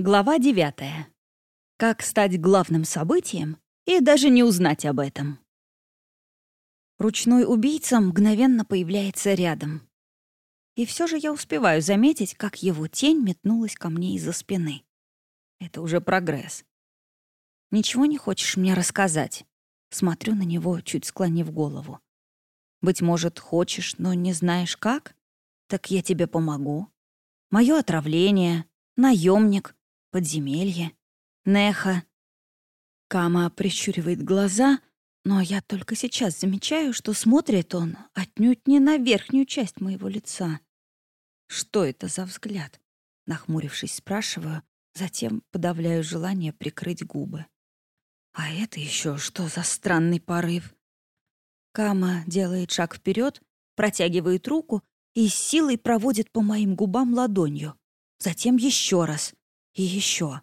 Глава 9. Как стать главным событием и даже не узнать об этом. Ручной убийца мгновенно появляется рядом. И все же я успеваю заметить, как его тень метнулась ко мне из-за спины. Это уже прогресс. «Ничего не хочешь мне рассказать?» Смотрю на него, чуть склонив голову. «Быть может, хочешь, но не знаешь как? Так я тебе помогу. Мое отравление, наемник, подземелье, Неха. Кама прищуривает глаза, но я только сейчас замечаю, что смотрит он отнюдь не на верхнюю часть моего лица. Что это за взгляд? Нахмурившись, спрашиваю, затем подавляю желание прикрыть губы. А это еще что за странный порыв? Кама делает шаг вперед, протягивает руку и с силой проводит по моим губам ладонью. Затем еще раз. И еще.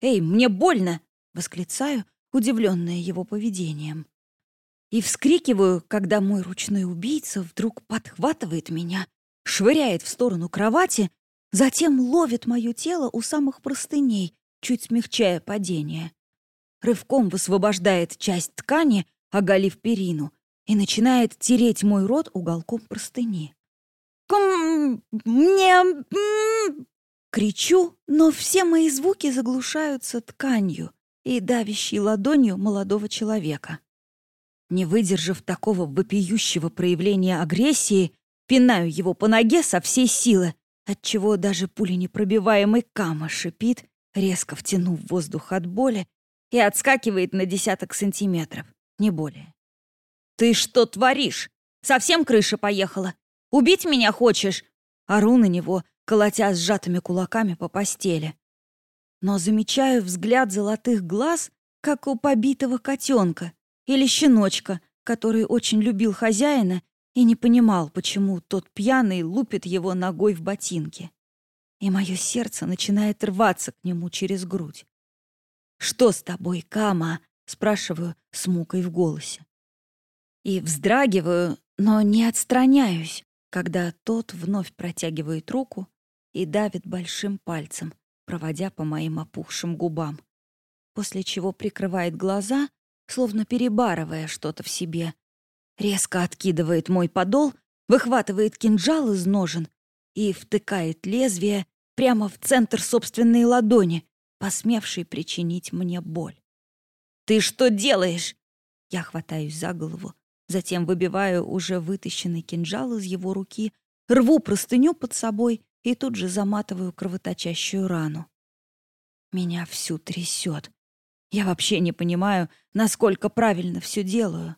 «Эй, мне больно!» — восклицаю, удивленная его поведением. И вскрикиваю, когда мой ручной убийца вдруг подхватывает меня, швыряет в сторону кровати, затем ловит мое тело у самых простыней, чуть смягчая падение. Рывком высвобождает часть ткани, оголив перину, и начинает тереть мой рот уголком простыни. «Км... мне... Кричу, но все мои звуки заглушаются тканью и давящей ладонью молодого человека. Не выдержав такого вопиющего проявления агрессии, пинаю его по ноге со всей силы, отчего даже пуленепробиваемый кама шипит, резко втянув воздух от боли, и отскакивает на десяток сантиметров, не более. «Ты что творишь? Совсем крыша поехала? Убить меня хочешь?» Ору на него, колотя сжатыми кулаками по постели. Но замечаю взгляд золотых глаз, как у побитого котенка или щеночка, который очень любил хозяина и не понимал, почему тот пьяный лупит его ногой в ботинки. И мое сердце начинает рваться к нему через грудь. «Что с тобой, Кама?» — спрашиваю с мукой в голосе. И вздрагиваю, но не отстраняюсь, когда тот вновь протягивает руку и давит большим пальцем, проводя по моим опухшим губам, после чего прикрывает глаза, словно перебарывая что-то в себе, резко откидывает мой подол, выхватывает кинжал из ножен и втыкает лезвие прямо в центр собственной ладони, посмевшей причинить мне боль. «Ты что делаешь?» Я хватаюсь за голову, затем выбиваю уже вытащенный кинжал из его руки, рву простыню под собой и тут же заматываю кровоточащую рану. Меня всю трясет. Я вообще не понимаю, насколько правильно все делаю.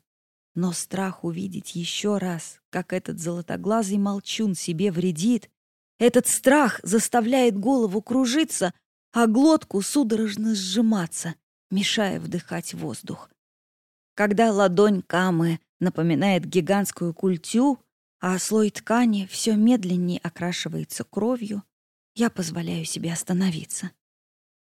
Но страх увидеть еще раз, как этот золотоглазый молчун себе вредит, этот страх заставляет голову кружиться, а глотку судорожно сжиматься, мешая вдыхать воздух. Когда ладонь Камы напоминает гигантскую культю, а слой ткани все медленнее окрашивается кровью, я позволяю себе остановиться.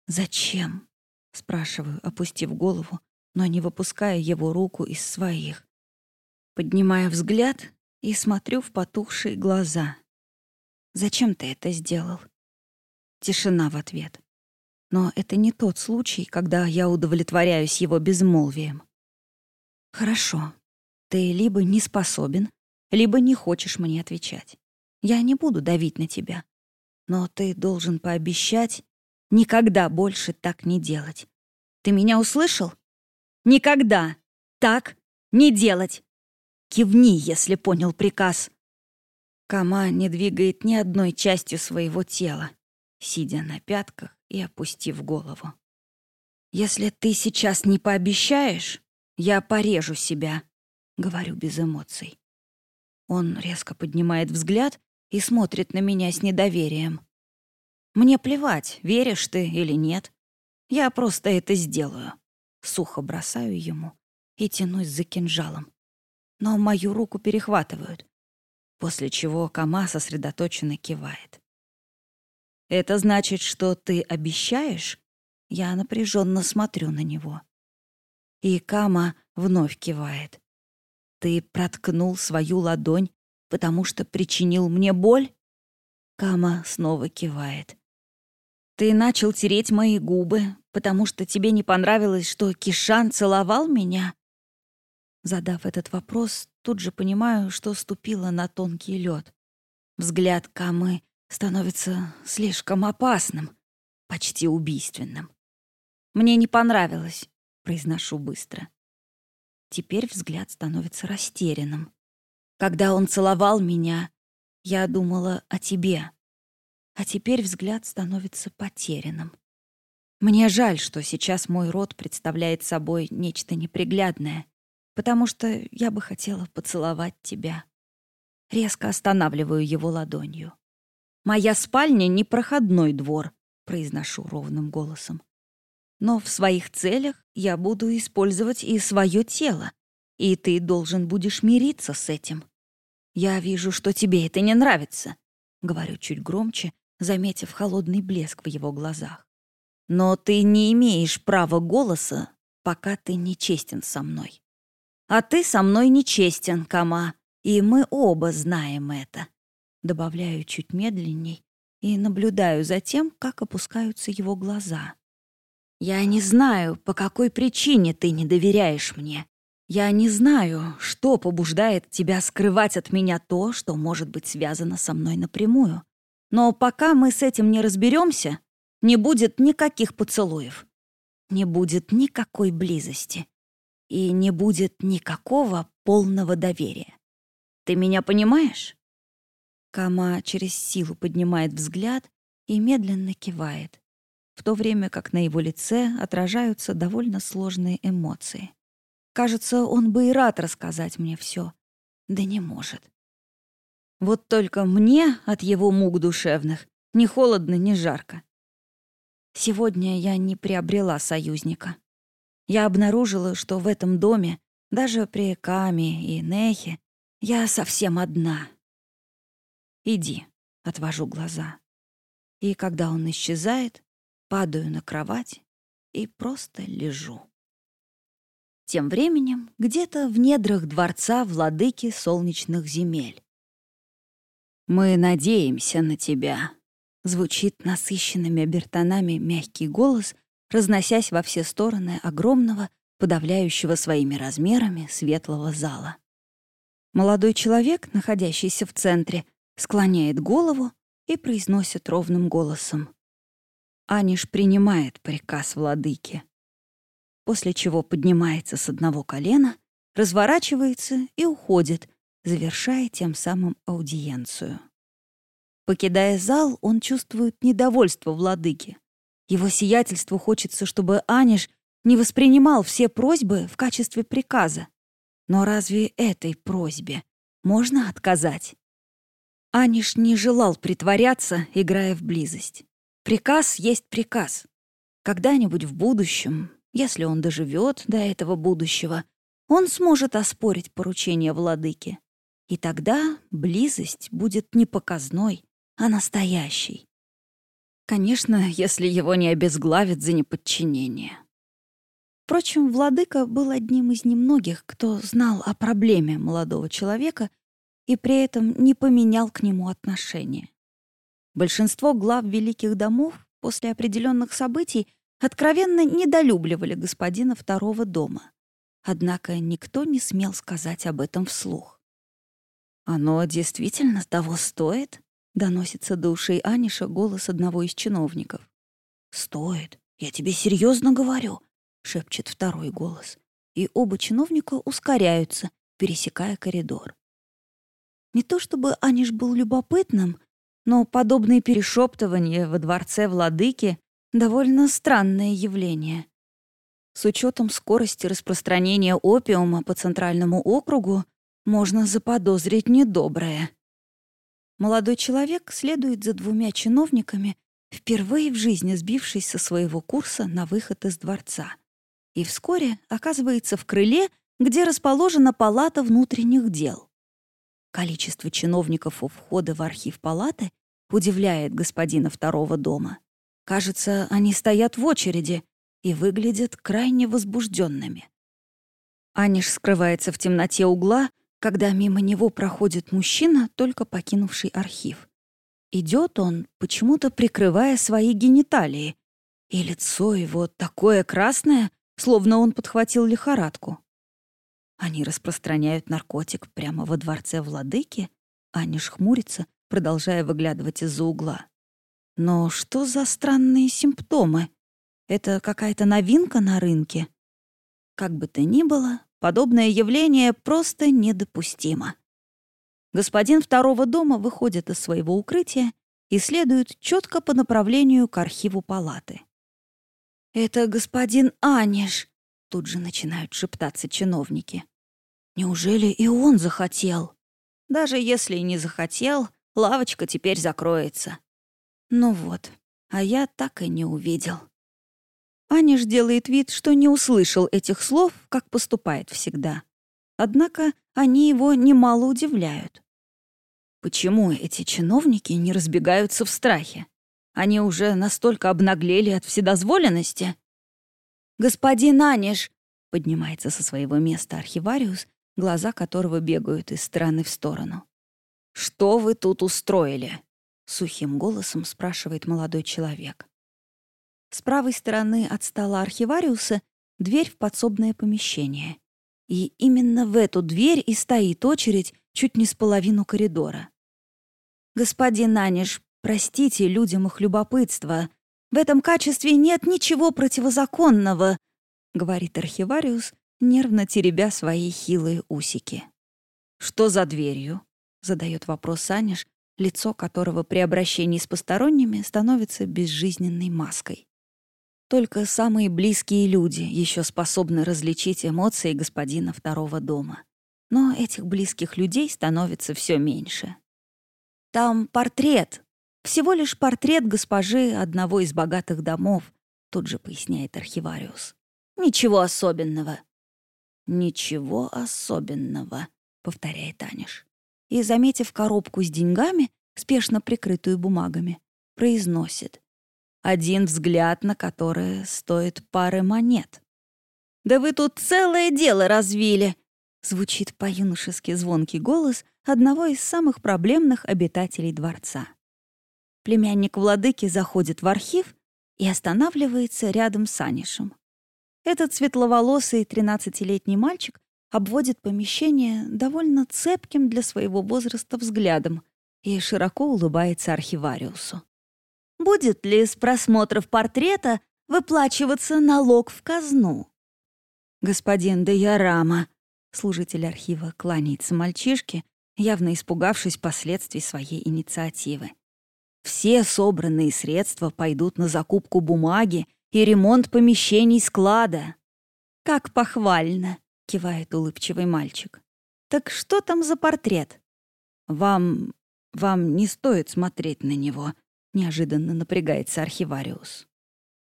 «Зачем?» — спрашиваю, опустив голову, но не выпуская его руку из своих. Поднимаю взгляд и смотрю в потухшие глаза. «Зачем ты это сделал?» Тишина в ответ. Но это не тот случай, когда я удовлетворяюсь его безмолвием. «Хорошо. Ты либо не способен, либо не хочешь мне отвечать. Я не буду давить на тебя. Но ты должен пообещать никогда больше так не делать. Ты меня услышал? Никогда так не делать. Кивни, если понял приказ. Кама не двигает ни одной частью своего тела, сидя на пятках и опустив голову. «Если ты сейчас не пообещаешь, я порежу себя», — говорю без эмоций. Он резко поднимает взгляд и смотрит на меня с недоверием. Мне плевать, веришь ты или нет. Я просто это сделаю. Сухо бросаю ему и тянусь за кинжалом. Но мою руку перехватывают, после чего Кама сосредоточенно кивает. «Это значит, что ты обещаешь?» Я напряженно смотрю на него. И Кама вновь кивает. Ты проткнул свою ладонь, потому что причинил мне боль? Кама снова кивает. Ты начал тереть мои губы, потому что тебе не понравилось, что Кишан целовал меня? Задав этот вопрос, тут же понимаю, что ступила на тонкий лед. Взгляд Камы становится слишком опасным, почти убийственным. Мне не понравилось, произношу быстро. Теперь взгляд становится растерянным. Когда он целовал меня, я думала о тебе. А теперь взгляд становится потерянным. Мне жаль, что сейчас мой род представляет собой нечто неприглядное, потому что я бы хотела поцеловать тебя. Резко останавливаю его ладонью. «Моя спальня — не проходной двор», — произношу ровным голосом. «Но в своих целях я буду использовать и свое тело, и ты должен будешь мириться с этим. Я вижу, что тебе это не нравится», — говорю чуть громче, заметив холодный блеск в его глазах. «Но ты не имеешь права голоса, пока ты не честен со мной. А ты со мной не честен, Кама, и мы оба знаем это». Добавляю чуть медленней и наблюдаю за тем, как опускаются его глаза. «Я не знаю, по какой причине ты не доверяешь мне. Я не знаю, что побуждает тебя скрывать от меня то, что может быть связано со мной напрямую. Но пока мы с этим не разберемся, не будет никаких поцелуев, не будет никакой близости и не будет никакого полного доверия. Ты меня понимаешь? Кама через силу поднимает взгляд и медленно кивает, в то время как на его лице отражаются довольно сложные эмоции. Кажется, он бы и рад рассказать мне все, да не может. Вот только мне от его мук душевных ни холодно, ни жарко. Сегодня я не приобрела союзника. Я обнаружила, что в этом доме, даже при Каме и Нехе, я совсем одна. «Иди», — отвожу глаза. И когда он исчезает, падаю на кровать и просто лежу. Тем временем где-то в недрах дворца владыки солнечных земель «Мы надеемся на тебя», — звучит насыщенными обертонами мягкий голос, разносясь во все стороны огромного, подавляющего своими размерами светлого зала. Молодой человек, находящийся в центре, склоняет голову и произносит ровным голосом. Аниш принимает приказ владыки. После чего поднимается с одного колена, разворачивается и уходит, завершая тем самым аудиенцию. Покидая зал, он чувствует недовольство владыки. Его сиятельству хочется, чтобы Аниш не воспринимал все просьбы в качестве приказа. Но разве этой просьбе можно отказать? Аниш не желал притворяться, играя в близость. Приказ есть приказ. Когда-нибудь в будущем, если он доживет до этого будущего, он сможет оспорить поручение владыки. И тогда близость будет не показной, а настоящей. Конечно, если его не обезглавят за неподчинение. Впрочем, владыка был одним из немногих, кто знал о проблеме молодого человека и при этом не поменял к нему отношения. Большинство глав великих домов после определенных событий откровенно недолюбливали господина второго дома. Однако никто не смел сказать об этом вслух. «Оно действительно того стоит?» — доносится до ушей Аниша голос одного из чиновников. «Стоит. Я тебе серьезно говорю», — шепчет второй голос. И оба чиновника ускоряются, пересекая коридор. Не то чтобы Аниш был любопытным, но подобные перешептывания во дворце владыки — довольно странное явление. С учетом скорости распространения опиума по Центральному округу можно заподозрить недоброе. Молодой человек следует за двумя чиновниками, впервые в жизни сбившись со своего курса на выход из дворца. И вскоре оказывается в крыле, где расположена палата внутренних дел. Количество чиновников у входа в архив палаты удивляет господина второго дома. Кажется, они стоят в очереди и выглядят крайне возбужденными. Аниш скрывается в темноте угла, когда мимо него проходит мужчина, только покинувший архив. Идет он, почему-то прикрывая свои гениталии, и лицо его такое красное, словно он подхватил лихорадку. Они распространяют наркотик прямо во дворце владыки, Аня хмурится, продолжая выглядывать из-за угла. Но что за странные симптомы? Это какая-то новинка на рынке? Как бы то ни было, подобное явление просто недопустимо. Господин второго дома выходит из своего укрытия и следует четко по направлению к архиву палаты. «Это господин Аниш», — тут же начинают шептаться чиновники. «Неужели и он захотел?» «Даже если и не захотел, лавочка теперь закроется». Ну вот, а я так и не увидел. Аниш делает вид, что не услышал этих слов, как поступает всегда. Однако они его немало удивляют. Почему эти чиновники не разбегаются в страхе? Они уже настолько обнаглели от вседозволенности. «Господин Аниш!» — поднимается со своего места архивариус, глаза которого бегают из стороны в сторону. «Что вы тут устроили?» — сухим голосом спрашивает молодой человек. С правой стороны от стола архивариуса дверь в подсобное помещение. И именно в эту дверь и стоит очередь чуть не с половину коридора. «Господин Аниш, Простите людям их любопытство. В этом качестве нет ничего противозаконного, говорит архивариус, нервно теребя свои хилые усики. Что за дверью? задает вопрос Саниш, лицо которого при обращении с посторонними становится безжизненной маской. Только самые близкие люди еще способны различить эмоции господина второго дома. Но этих близких людей становится все меньше. «Там портрет», всего лишь портрет госпожи одного из богатых домов, тут же поясняет архивариус. Ничего особенного. Ничего особенного, повторяет Аниш. И, заметив коробку с деньгами, спешно прикрытую бумагами, произносит. Один взгляд на которое стоит пары монет. «Да вы тут целое дело развили!» Звучит по-юношески звонкий голос одного из самых проблемных обитателей дворца. Племянник владыки заходит в архив и останавливается рядом с Анишем. Этот светловолосый 13-летний мальчик обводит помещение довольно цепким для своего возраста взглядом и широко улыбается архивариусу. Будет ли с просмотров портрета выплачиваться налог в казну? Господин Деярама, служитель архива, кланяется мальчишке, явно испугавшись последствий своей инициативы. Все собранные средства пойдут на закупку бумаги и ремонт помещений склада. «Как похвально!» — кивает улыбчивый мальчик. «Так что там за портрет?» «Вам... вам не стоит смотреть на него», — неожиданно напрягается архивариус.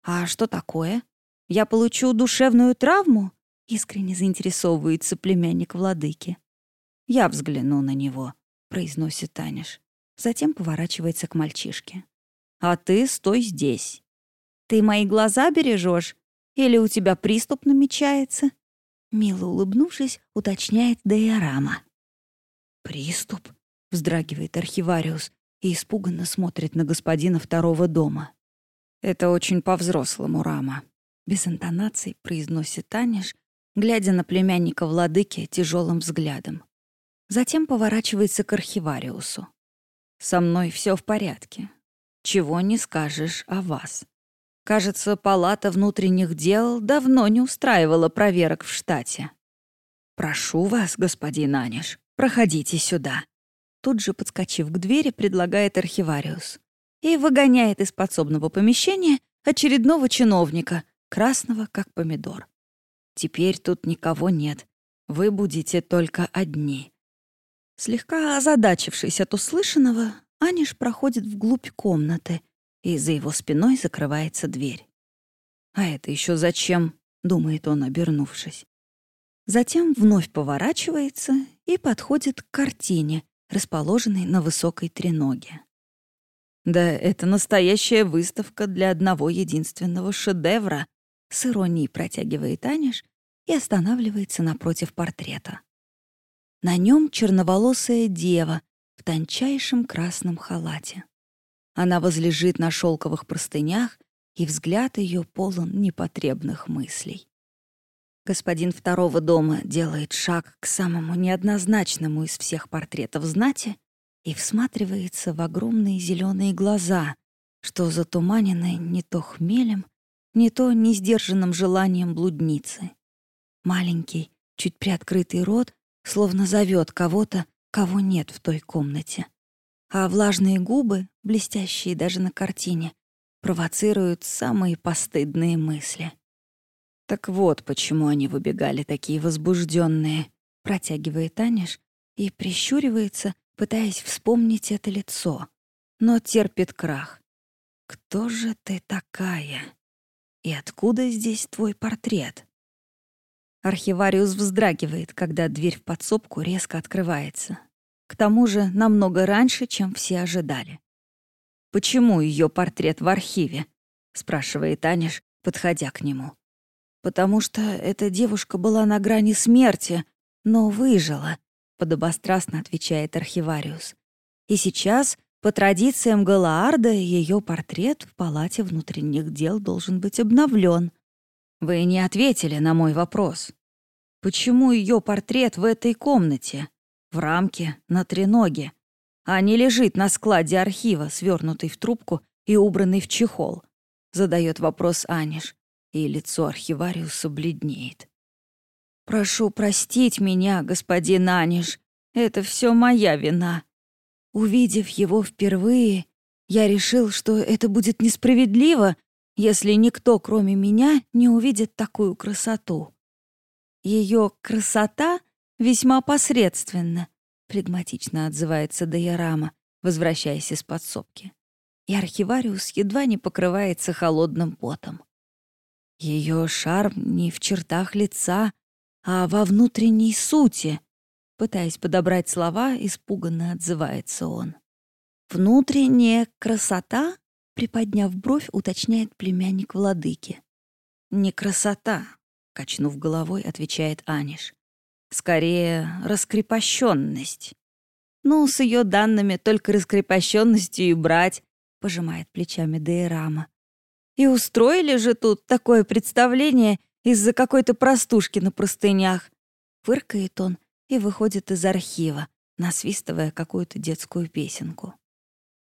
«А что такое? Я получу душевную травму?» — искренне заинтересовывается племянник владыки. «Я взгляну на него», — произносит Таниш. Затем поворачивается к мальчишке. «А ты стой здесь. Ты мои глаза бережешь? Или у тебя приступ намечается?» Мило улыбнувшись, уточняет Дейорама. «Приступ?» — вздрагивает архивариус и испуганно смотрит на господина второго дома. «Это очень по-взрослому, Рама», — без интонаций произносит Таниш, глядя на племянника владыки тяжелым взглядом. Затем поворачивается к архивариусу. Со мной все в порядке. Чего не скажешь о вас. Кажется, палата внутренних дел давно не устраивала проверок в штате. «Прошу вас, господин Аниш, проходите сюда». Тут же, подскочив к двери, предлагает архивариус. И выгоняет из подсобного помещения очередного чиновника, красного как помидор. «Теперь тут никого нет. Вы будете только одни. Слегка озадачившись от услышанного, Аниш проходит вглубь комнаты, и за его спиной закрывается дверь. «А это еще зачем?» — думает он, обернувшись. Затем вновь поворачивается и подходит к картине, расположенной на высокой треноге. «Да это настоящая выставка для одного единственного шедевра», — с иронией протягивает Аниш и останавливается напротив портрета. На нем черноволосая дева в тончайшем красном халате. Она возлежит на шелковых простынях, и взгляд ее полон непотребных мыслей. Господин второго дома делает шаг к самому неоднозначному из всех портретов знати и всматривается в огромные зеленые глаза, что затуманены не то хмелем, не то несдержанным желанием блудницы. Маленький, чуть приоткрытый рот словно зовет кого-то, кого нет в той комнате. А влажные губы, блестящие даже на картине, провоцируют самые постыдные мысли. Так вот, почему они выбегали такие возбужденные, протягивает Аниш и прищуривается, пытаясь вспомнить это лицо, но терпит крах. «Кто же ты такая? И откуда здесь твой портрет?» Архивариус вздрагивает, когда дверь в подсобку резко открывается. К тому же намного раньше, чем все ожидали. «Почему ее портрет в архиве?» — спрашивает Аниш, подходя к нему. «Потому что эта девушка была на грани смерти, но выжила», — подобострастно отвечает архивариус. «И сейчас по традициям Галаарда ее портрет в палате внутренних дел должен быть обновлен. Вы не ответили на мой вопрос. Почему ее портрет в этой комнате, в рамке, на треноге, а не лежит на складе архива, свернутый в трубку и убранный в чехол? Задает вопрос Аниш, и лицо архивариуса бледнеет. «Прошу простить меня, господин Аниш, это все моя вина», Увидев его впервые, я решил, что это будет несправедливо, если никто, кроме меня, не увидит такую красоту. Ее красота весьма посредственна, флегматично отзывается Дайорама, возвращаясь из подсобки. И архивариус едва не покрывается холодным потом. Ее шарм не в чертах лица, а во внутренней сути, Пытаясь подобрать слова, испуганно отзывается он. «Внутренняя красота?» — приподняв бровь, уточняет племянник владыки. «Не красота», — качнув головой, отвечает Аниш. «Скорее, раскрепощенность». «Ну, с ее данными только раскрепощенностью и брать», — пожимает плечами Дейрама. «И устроили же тут такое представление из-за какой-то простушки на простынях», — фыркает он и выходит из архива, насвистывая какую-то детскую песенку.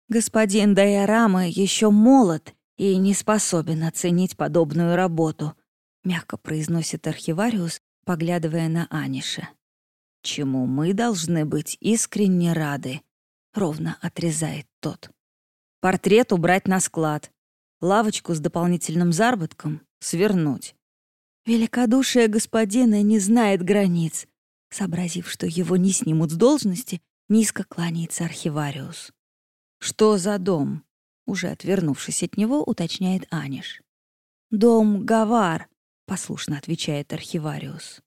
Господин Дайорама еще молод и не способен оценить подобную работу, мягко произносит архивариус, поглядывая на Аниша. Чему мы должны быть искренне рады, ровно отрезает тот. Портрет убрать на склад, лавочку с дополнительным заработком свернуть. Великодушие господина не знает границ, Сообразив, что его не снимут с должности, низко кланяется архивариус. «Что за дом?» Уже отвернувшись от него, уточняет Аниш. «Дом Гавар», — послушно отвечает архивариус.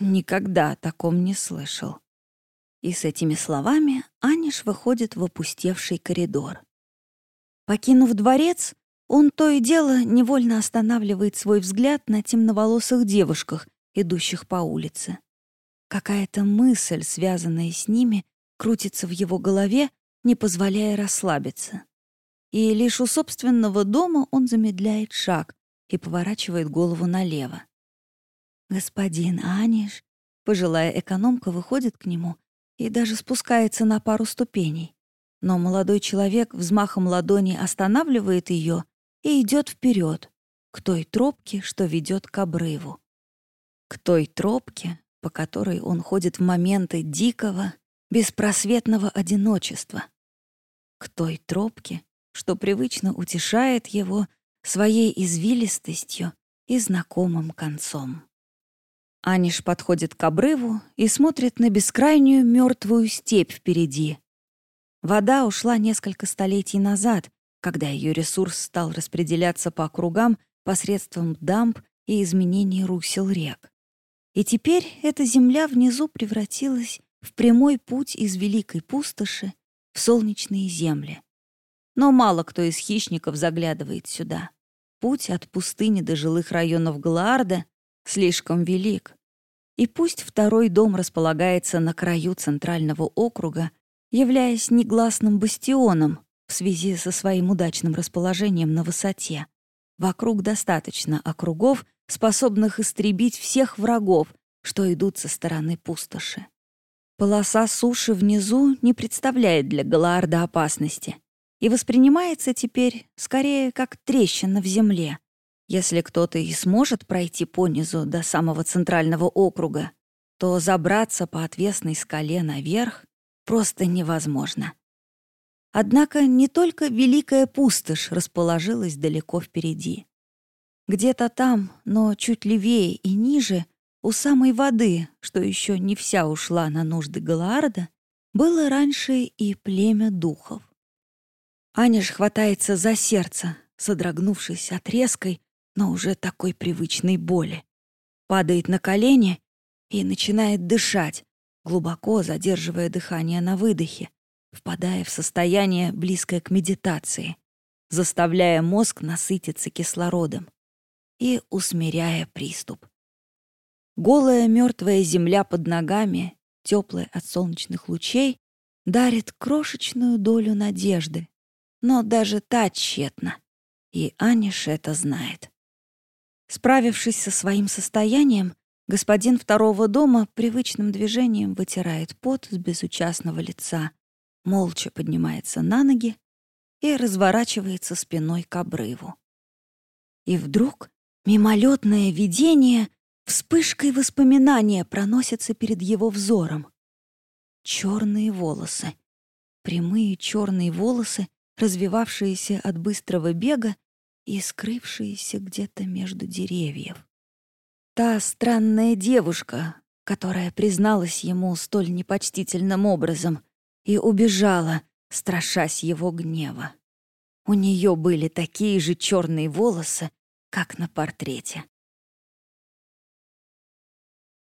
«Никогда о таком не слышал». И с этими словами Аниш выходит в опустевший коридор. Покинув дворец, он то и дело невольно останавливает свой взгляд на темноволосых девушках, идущих по улице. Какая-то мысль, связанная с ними, крутится в его голове, не позволяя расслабиться. И лишь у собственного дома он замедляет шаг и поворачивает голову налево. «Господин Аниш», пожилая экономка выходит к нему и даже спускается на пару ступеней. Но молодой человек взмахом ладони останавливает ее и идет вперед, к той тропке, что ведет к обрыву. К той тропке, по которой он ходит в моменты дикого, беспросветного одиночества. К той тропке, что привычно утешает его своей извилистостью и знакомым концом. Аниш подходит к обрыву и смотрит на бескрайнюю мертвую степь впереди. Вода ушла несколько столетий назад, когда ее ресурс стал распределяться по округам посредством дамб и изменений русел рек. И теперь эта земля внизу превратилась в прямой путь из великой пустоши в солнечные земли. Но мало кто из хищников заглядывает сюда. Путь от пустыни до жилых районов Галаарда слишком велик. И пусть второй дом располагается на краю центрального округа, являясь негласным бастионом в связи со своим удачным расположением на высоте. Вокруг достаточно округов, способных истребить всех врагов, что идут со стороны пустоши. Полоса суши внизу не представляет для Галаарда опасности и воспринимается теперь скорее как трещина в земле. Если кто-то и сможет пройти по низу до самого центрального округа, то забраться по отвесной скале наверх просто невозможно. Однако не только Великая Пустошь расположилась далеко впереди. Где-то там, но чуть левее и ниже, у самой воды, что еще не вся ушла на нужды Галаарда, было раньше и племя духов. Аня ж хватается за сердце, содрогнувшись от резкой, но уже такой привычной боли. Падает на колени и начинает дышать, глубоко задерживая дыхание на выдохе, впадая в состояние, близкое к медитации, заставляя мозг насытиться кислородом и усмиряя приступ. Голая мертвая земля под ногами, теплая от солнечных лучей, дарит крошечную долю надежды. Но даже та тщетна. И Аниш это знает. Справившись со своим состоянием, господин второго дома привычным движением вытирает пот с безучастного лица, молча поднимается на ноги и разворачивается спиной к обрыву. И вдруг мимолетное видение Вспышкой воспоминания проносятся перед его взором. Черные волосы. Прямые черные волосы, развивавшиеся от быстрого бега и скрывшиеся где-то между деревьев. Та странная девушка, которая призналась ему столь непочтительным образом и убежала, страшась его гнева. У нее были такие же черные волосы, как на портрете.